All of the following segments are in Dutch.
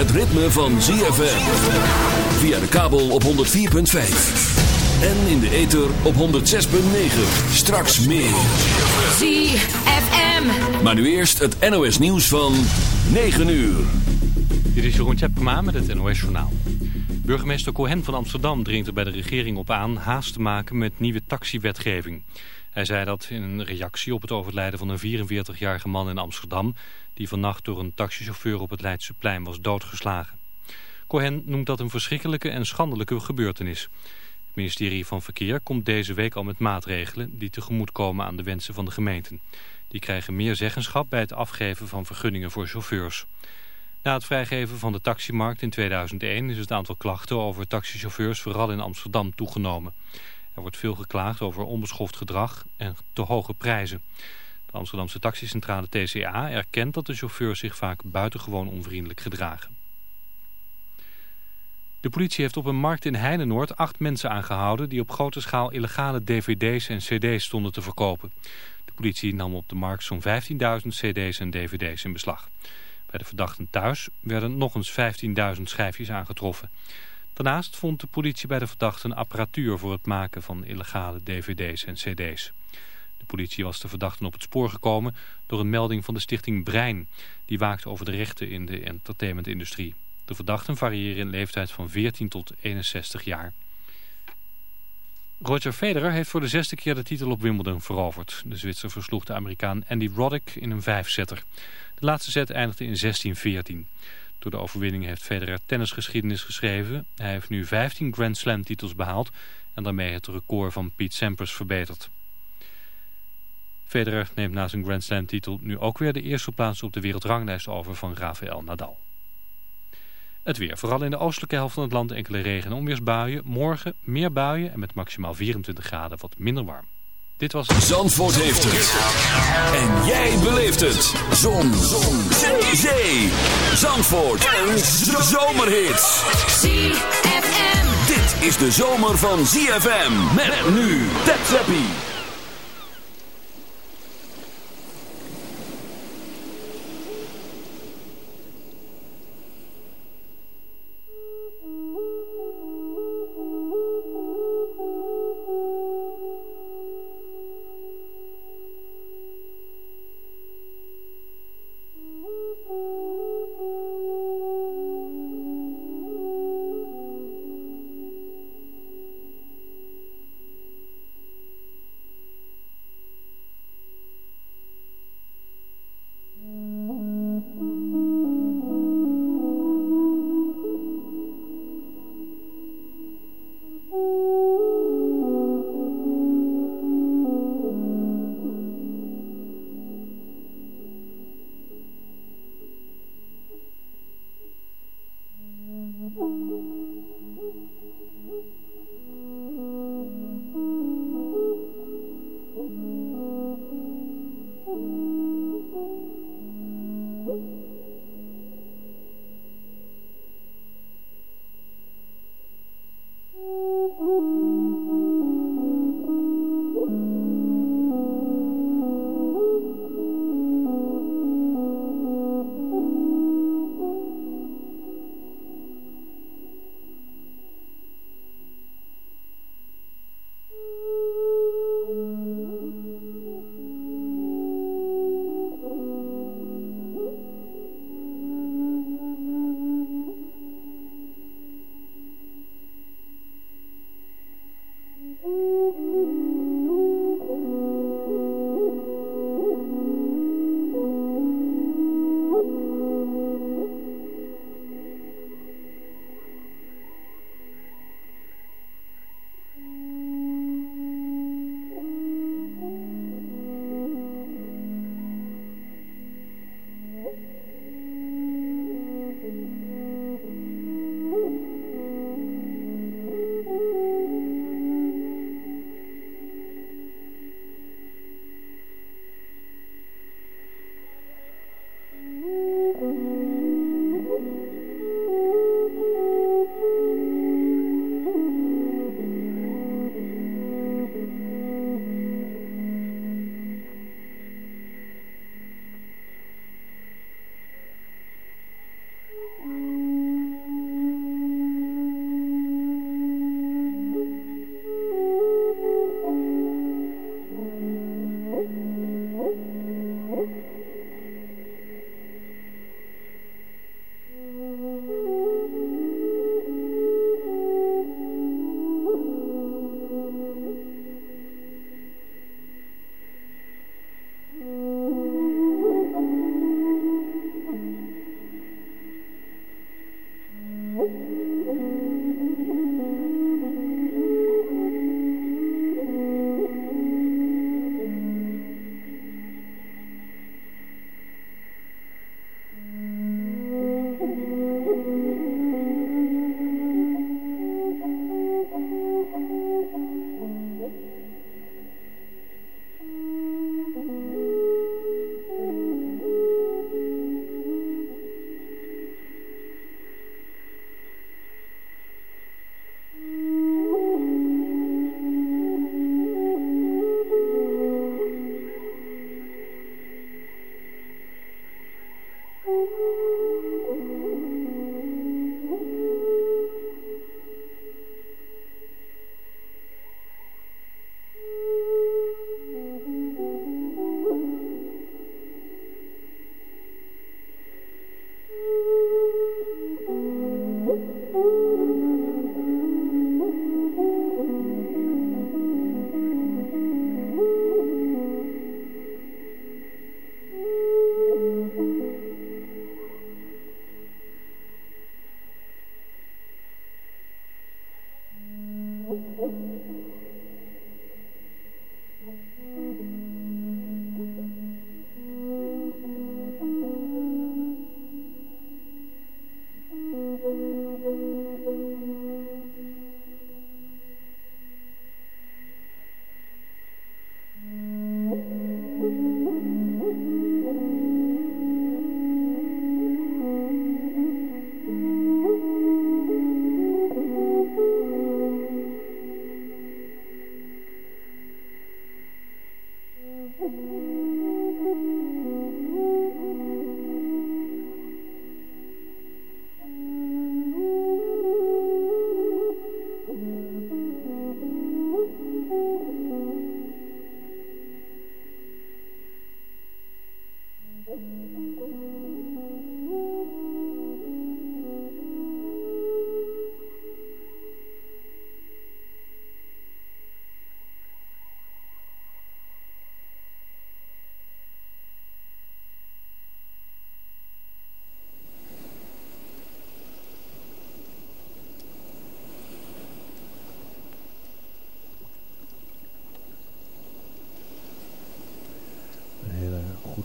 Het ritme van ZFM. Via de kabel op 104.5. En in de ether op 106.9. Straks meer. ZFM. Maar nu eerst het NOS nieuws van 9 uur. Dit is Jeroen Tjepkema met het NOS Journaal. Burgemeester Cohen van Amsterdam dringt er bij de regering op aan haast te maken met nieuwe taxiwetgeving. Hij zei dat in een reactie op het overlijden van een 44-jarige man in Amsterdam... die vannacht door een taxichauffeur op het Leidseplein was doodgeslagen. Cohen noemt dat een verschrikkelijke en schandelijke gebeurtenis. Het ministerie van Verkeer komt deze week al met maatregelen... die tegemoetkomen aan de wensen van de gemeenten. Die krijgen meer zeggenschap bij het afgeven van vergunningen voor chauffeurs. Na het vrijgeven van de taximarkt in 2001 is het aantal klachten over taxichauffeurs vooral in Amsterdam toegenomen. Er wordt veel geklaagd over onbeschoft gedrag en te hoge prijzen. De Amsterdamse taxicentrale TCA erkent dat de chauffeurs zich vaak buitengewoon onvriendelijk gedragen. De politie heeft op een markt in Heinenoord acht mensen aangehouden... die op grote schaal illegale dvd's en cd's stonden te verkopen. De politie nam op de markt zo'n 15.000 cd's en dvd's in beslag. Bij de verdachten thuis werden nog eens 15.000 schijfjes aangetroffen. Daarnaast vond de politie bij de verdachten apparatuur voor het maken van illegale dvd's en cd's. Politie was de verdachten op het spoor gekomen door een melding van de stichting Brein. Die waakt over de rechten in de entertainmentindustrie. De verdachten variëren in leeftijd van 14 tot 61 jaar. Roger Federer heeft voor de zesde keer de titel op Wimbledon veroverd. De Zwitser versloeg de Amerikaan Andy Roddick in een vijfzetter. De laatste set eindigde in 16-14. Door de overwinning heeft Federer tennisgeschiedenis geschreven. Hij heeft nu 15 Grand Slam titels behaald en daarmee het record van Pete Sampras verbeterd. Federer neemt na zijn Grand Slam titel nu ook weer de eerste plaats op de wereldranglijst over van Rafael Nadal. Het weer. Vooral in de oostelijke helft van het land enkele regen- en onweersbuien. Morgen meer buien en met maximaal 24 graden wat minder warm. Dit was... Zandvoort heeft het. En jij beleeft het. Zon. Zon. Zee. Zee. Zandvoort. Een zomerhit. ZFM. Dit is de zomer van ZFM. Met nu.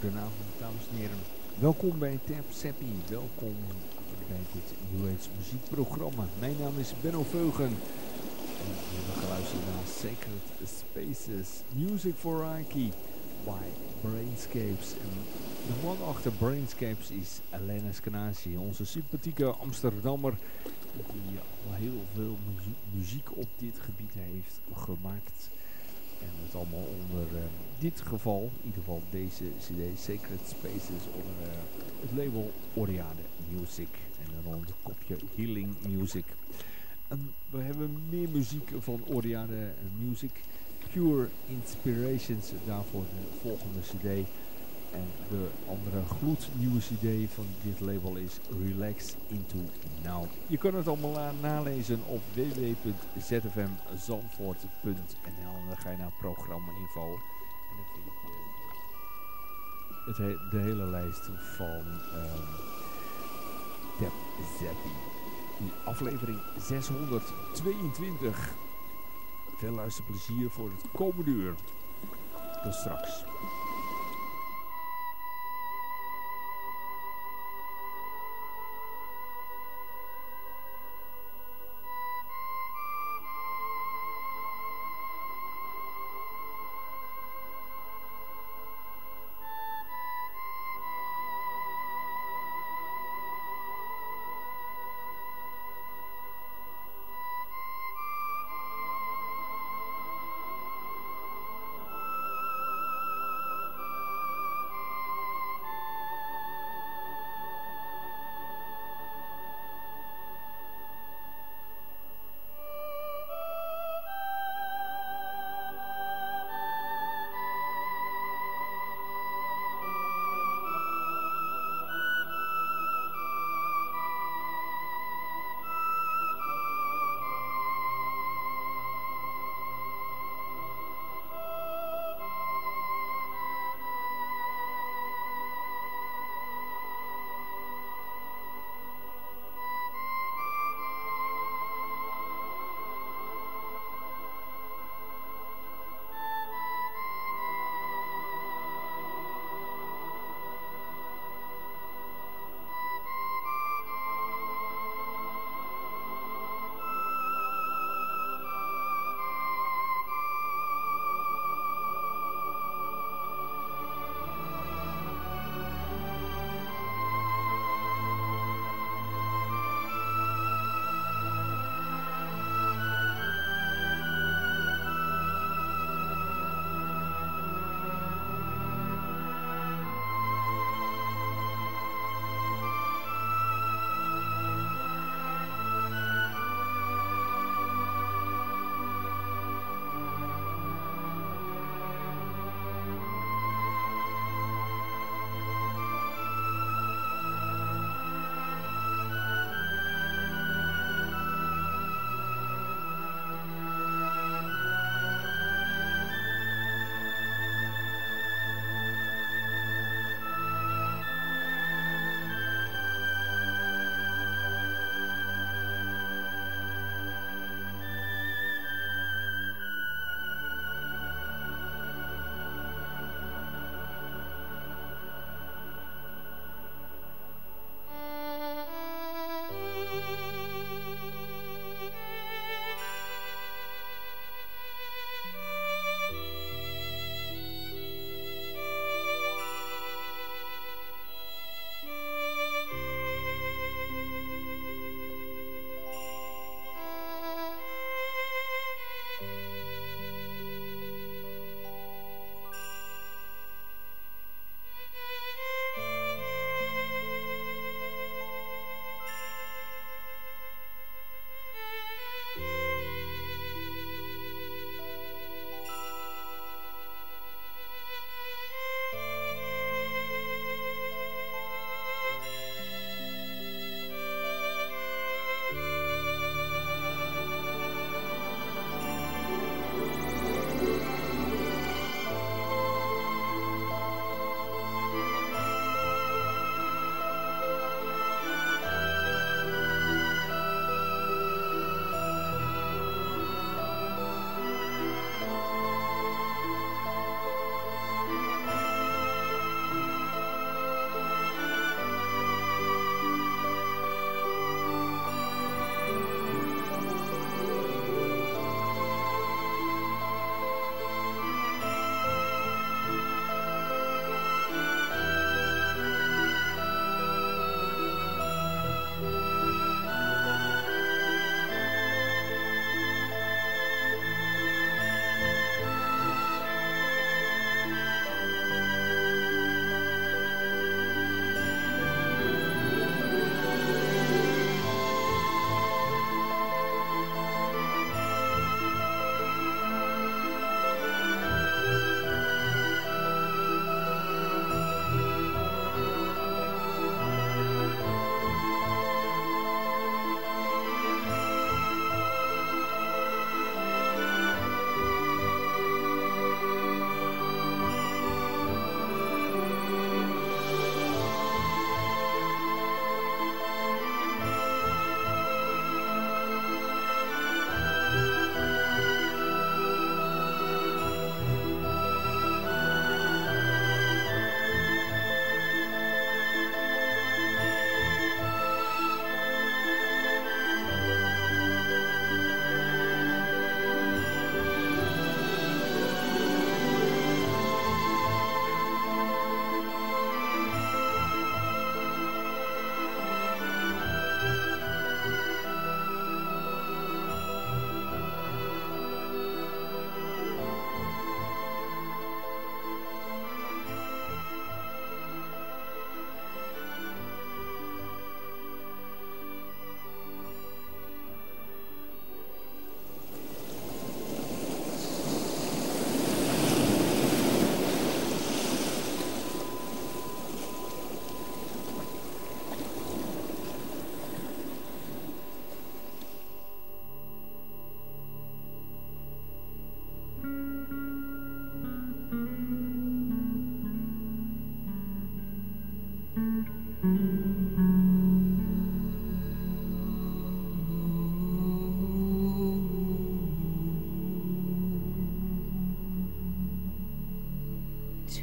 Tap Zappie. Welkom bij Tap Seppi, welkom bij dit New muziekprogramma. Mijn naam is Benno Veugen en we hebben geluisterd naar Sacred Spaces, Music for Reiki by Brainscapes. En de man achter Brainscapes is Elena Scanasi, onze sympathieke Amsterdammer die al heel veel muziek op dit gebied heeft gemaakt. En het allemaal onder uh, dit geval, in ieder geval deze cd, Sacred Spaces, onder uh, het label Oriade Music. En dan onder het kopje Healing Music. En we hebben meer muziek van Oriade Music. Pure Inspirations, daarvoor de volgende cd. En de andere gloednieuwe cd van dit label is Relax Into Now. Je kan het allemaal nalezen op www.zfmzandvoort.nl en dan ga je naar programma info. En dan vind je het de hele lijst van um, Tap Zappi. Aflevering 622. Veel luisterplezier voor het komende uur. Tot straks.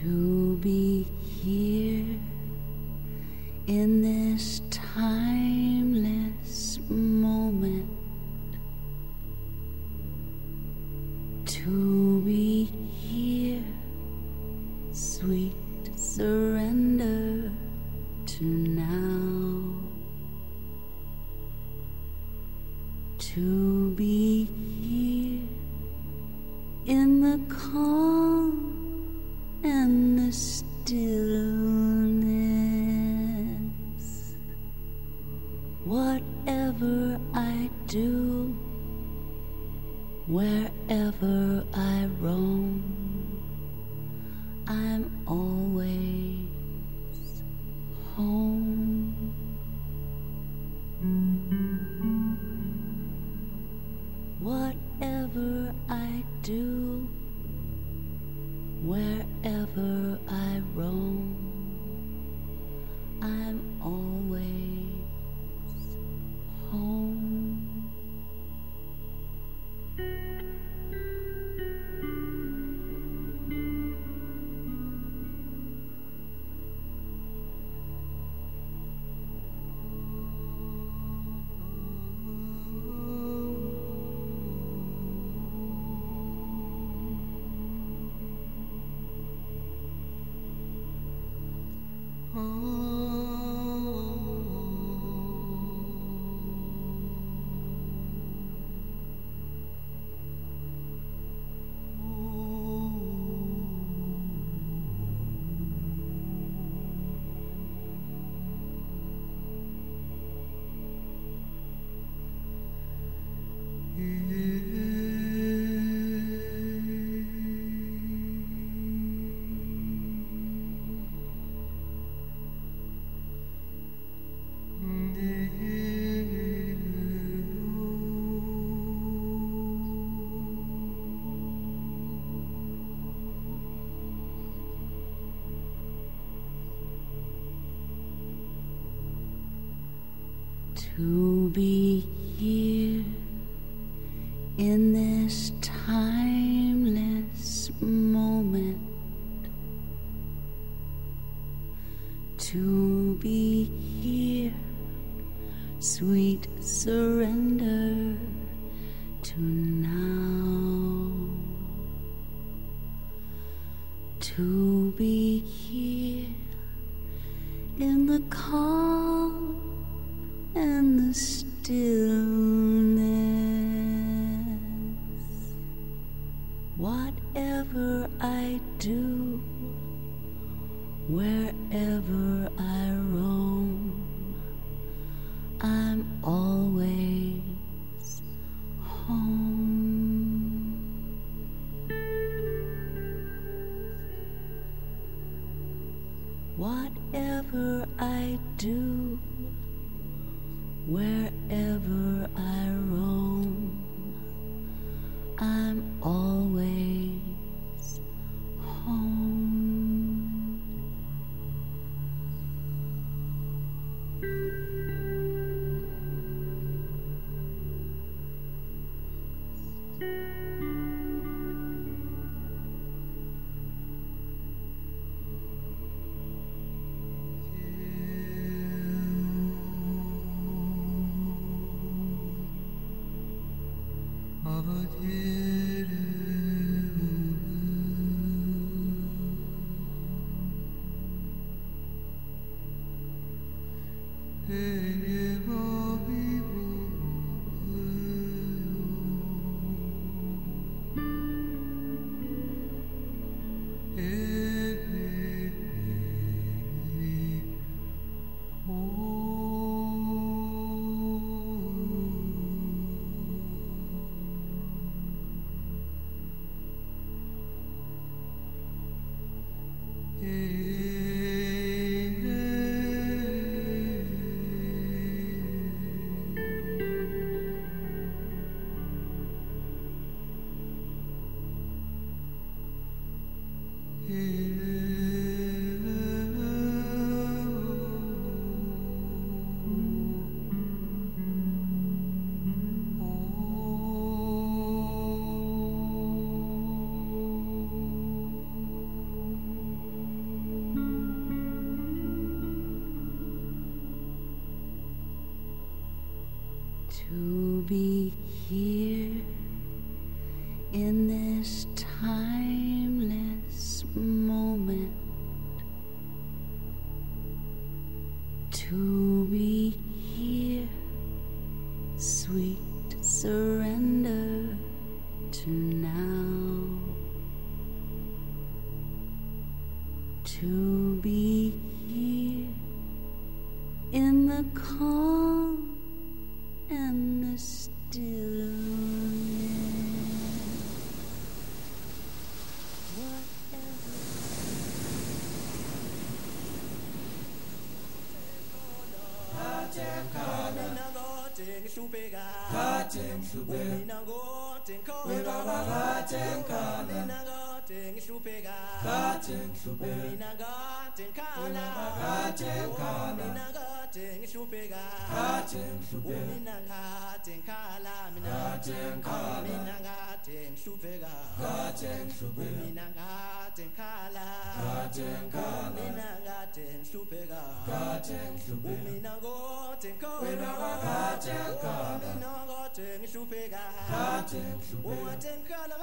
To be here in this timeless you. you.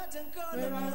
整个的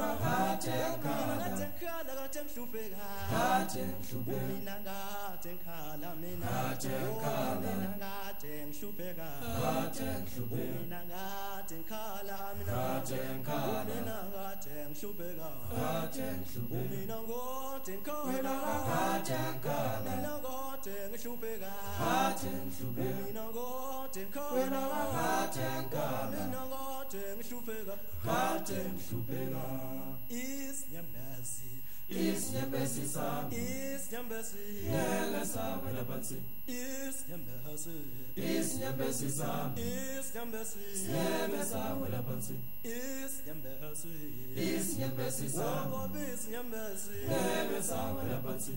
Is Yambesi Yelasa Wadabatsi Is Yambesi Is Yambesi Sa Is Yambesi Yelasa Wadabatsi Is Yambesi Is Yambesi Sa Is Yambesi Yelasa Wadabatsi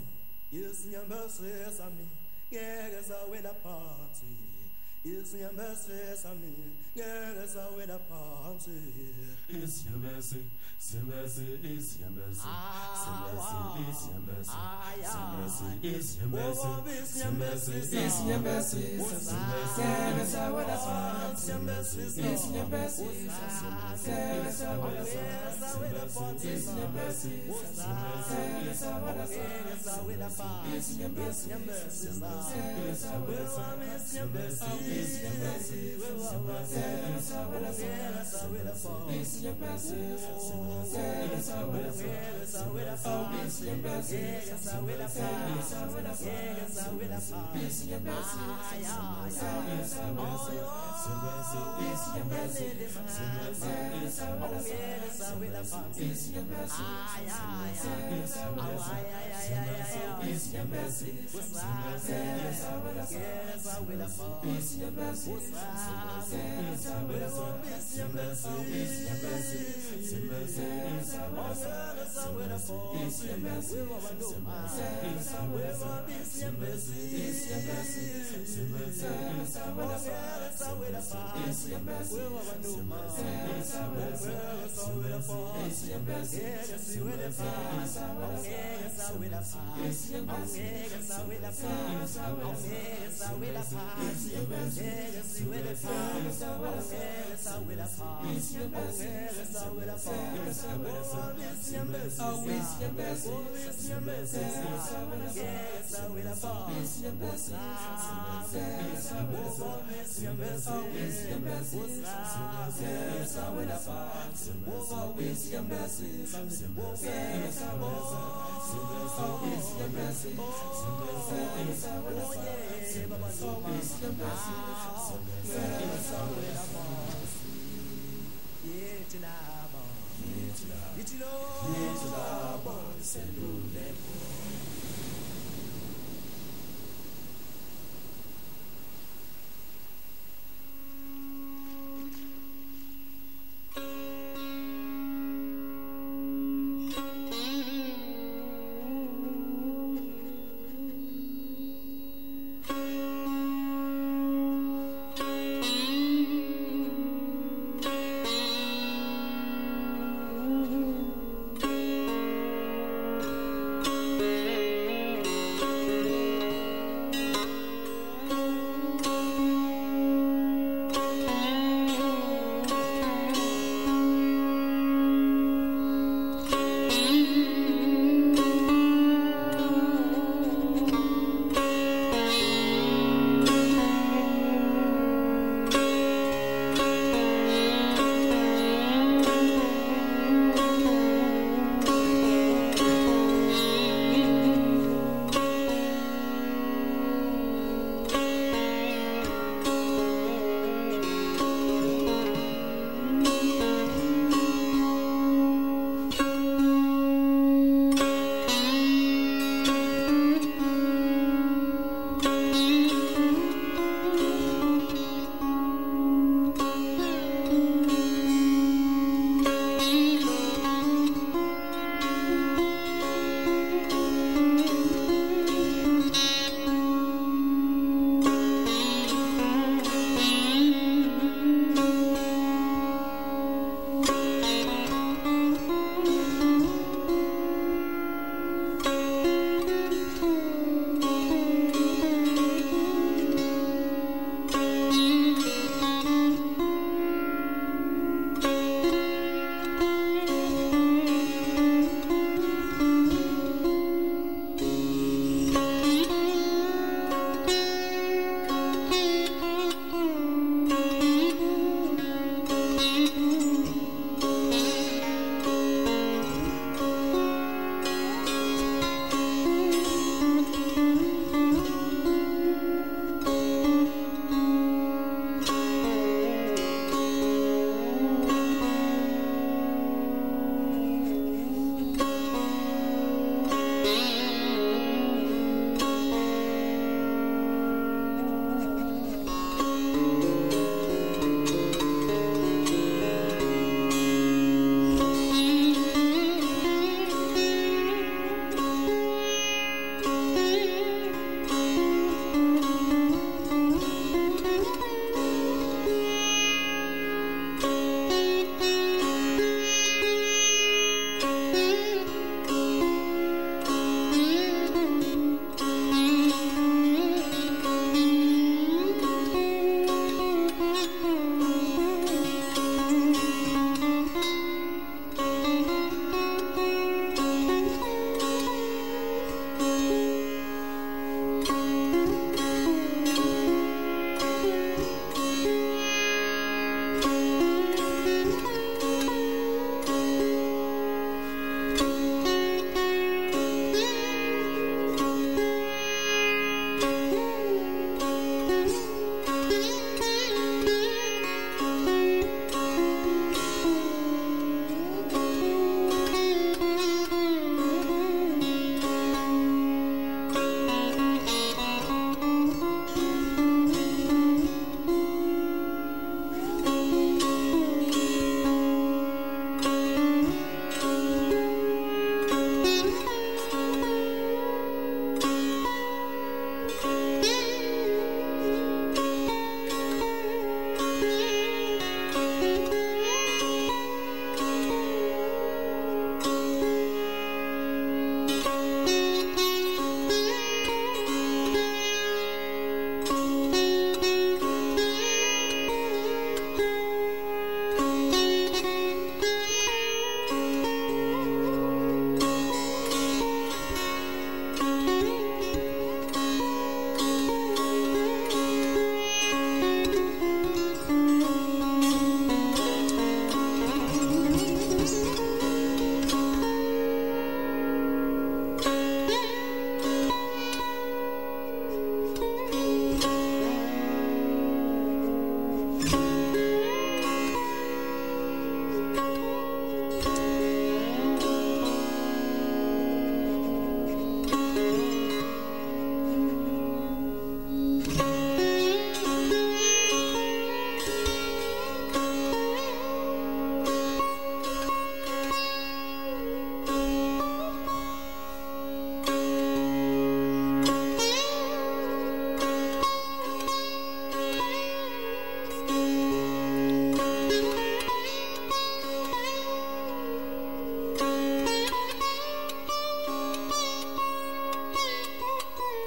Is Yambesi Sami Yelasa Is Yambesi Sami Yelasa Wadabatsi Is Yambesi Mercy is it's your. It's your best yes, I will fall. It's always your best,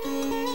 Música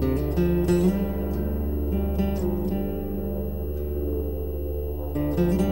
thank you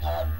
Empire.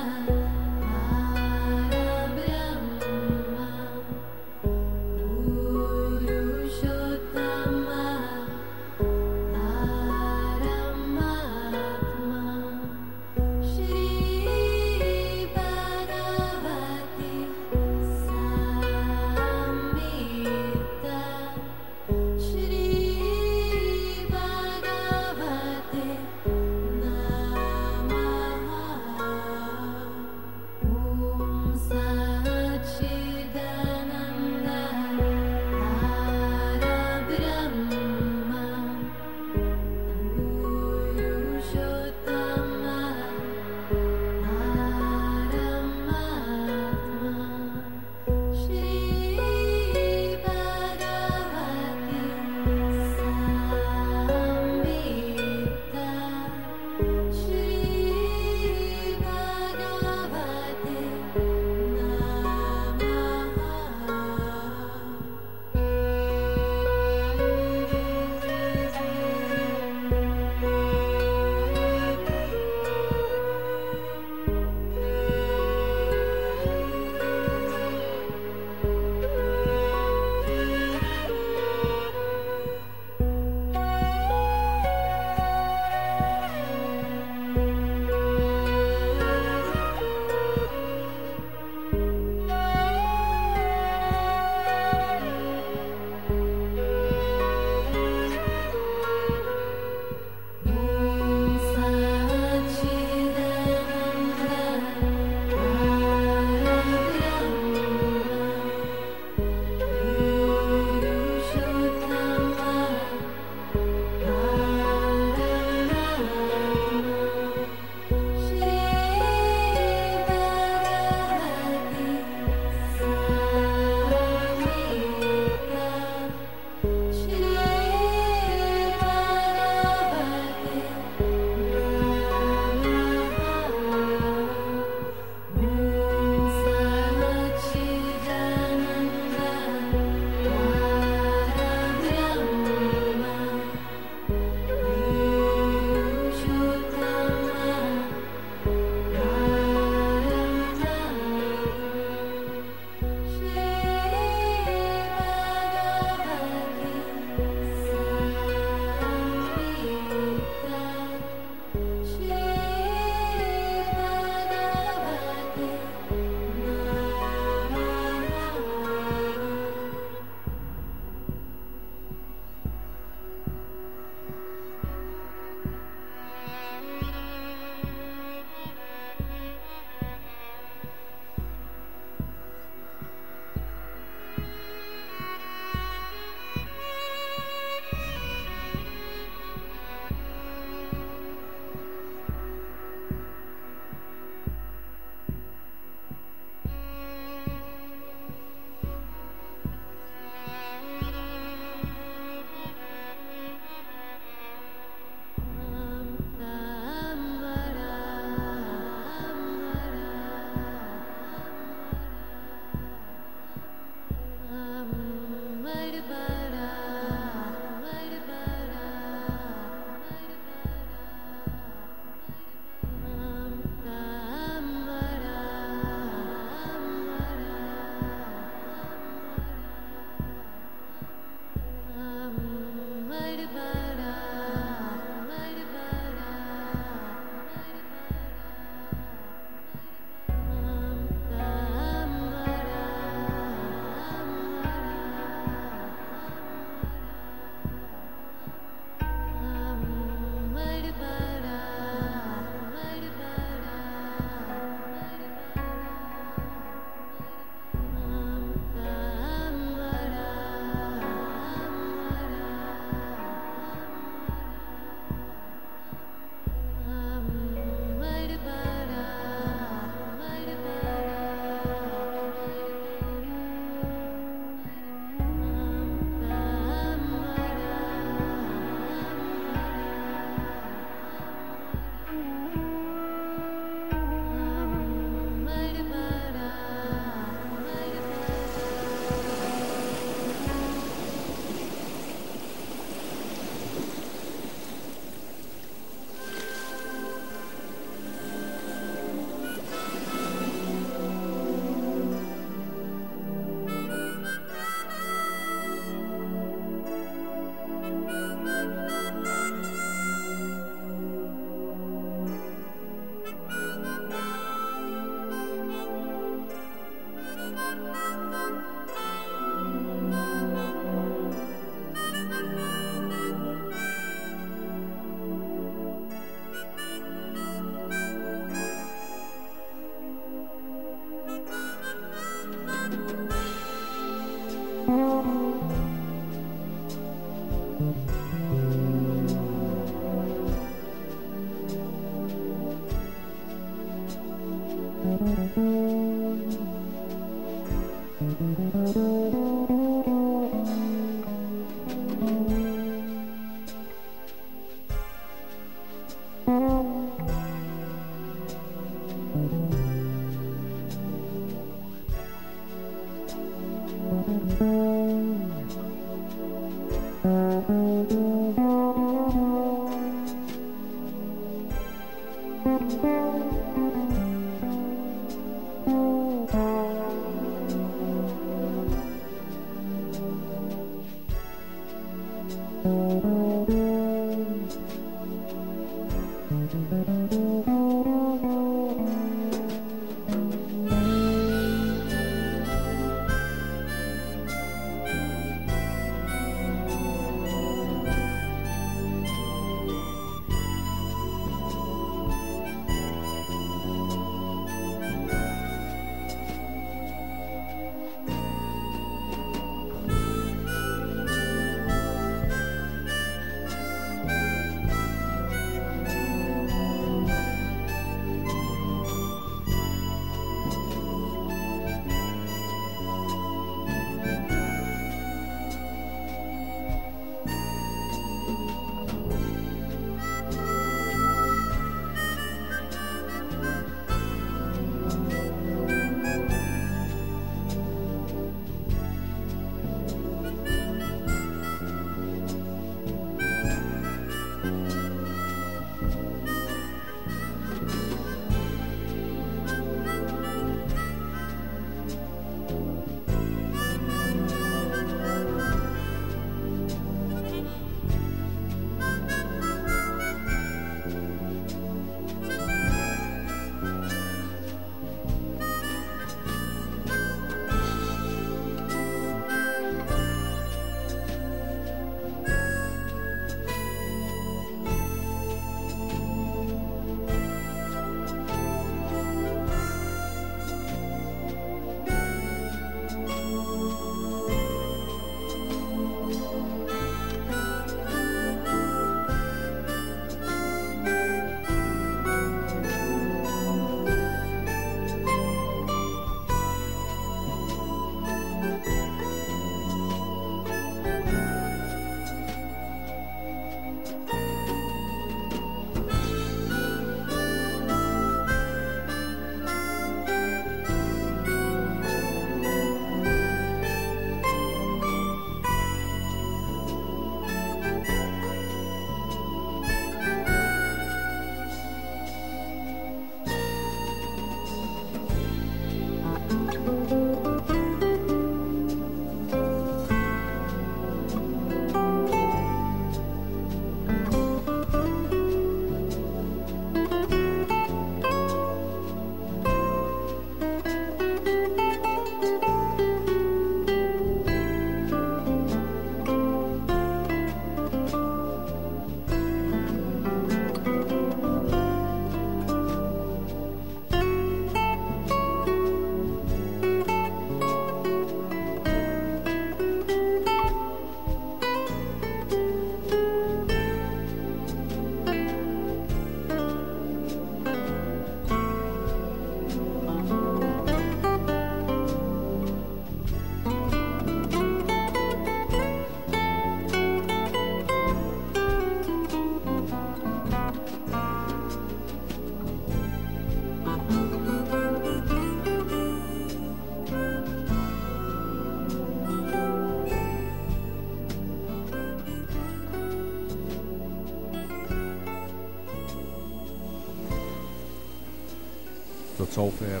Zover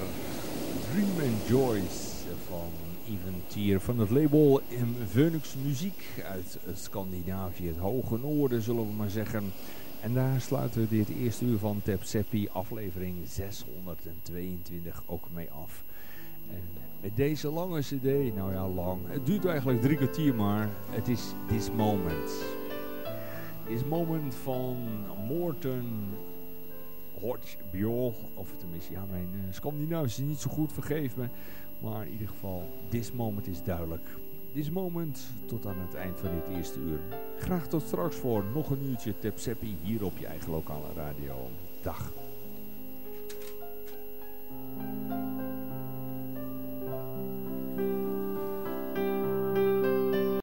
Dream and Joys van Even Tier van het label in Muziek uit Scandinavië, het hoge noorden zullen we maar zeggen. En daar sluiten we dit eerste uur van Seppi aflevering 622 ook mee af. En met deze lange cd, nou ja lang, het duurt eigenlijk drie kwartier maar, het is This Moment. This Moment van Morten Hodge Bjol, Of tenminste, ja, mijn eh, uh, Scandinavisch is niet zo goed, vergeef me. Maar in ieder geval, this moment is duidelijk. This moment tot aan het eind van dit eerste uur. Graag tot straks voor nog een uurtje Tepseppi hier op je eigen lokale radio. Dag.